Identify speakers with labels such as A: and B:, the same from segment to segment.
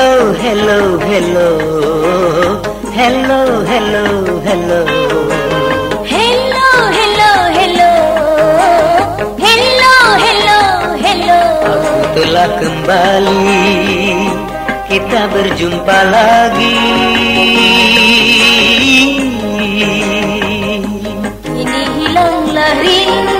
A: Hello, hello, hello, hello, hello.
B: Hello, hello, hello. Hello, hello, hello.
A: Aku telah kembali, kita berjumpa lagi.
B: Ini hilanglah rindu,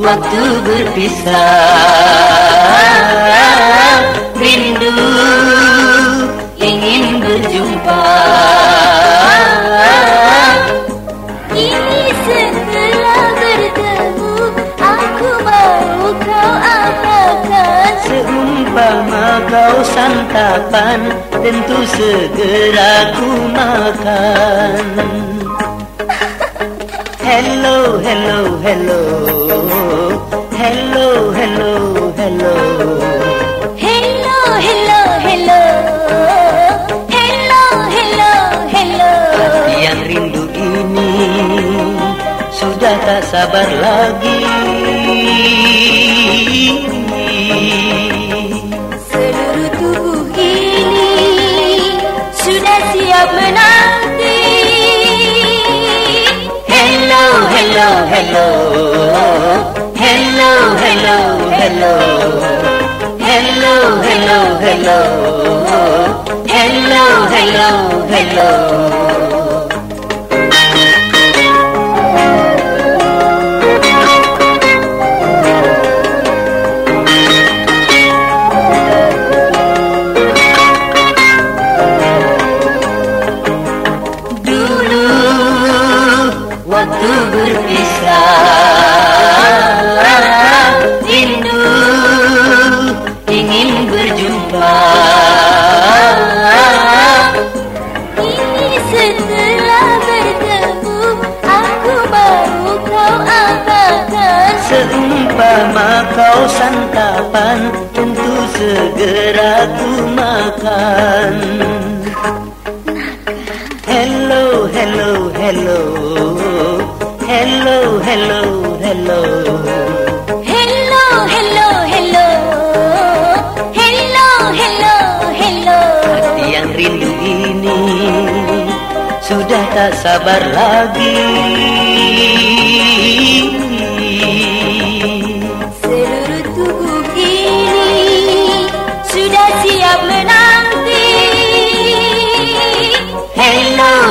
A: Waktu berpisah. Rindu ingin berjumpa.
B: Ini setelah bertemu, aku mau kau apakan?
A: Seumpama kau santapan Tentu segera ku makan. Hello, hello, hello Hello, hello, hello
B: Hello, hello, hello. Hello, hello, hello.
A: Hati yang rindu ini Sudah tak sabar lagi
B: Seluruh tubuh ini sudah siap menanti.
A: Hello, hello, hello Hello, hello, hello Hello, hello, hello Hello, hello, Dulu waktu berpisah Seumpama kau santapan Tentu segera ku makan Hello, hello, hello Hello, hello, hello
B: Hello, hello, hello. Hello, hello, hello.
A: Hati yang rindu ini Sudah tak sabar lagi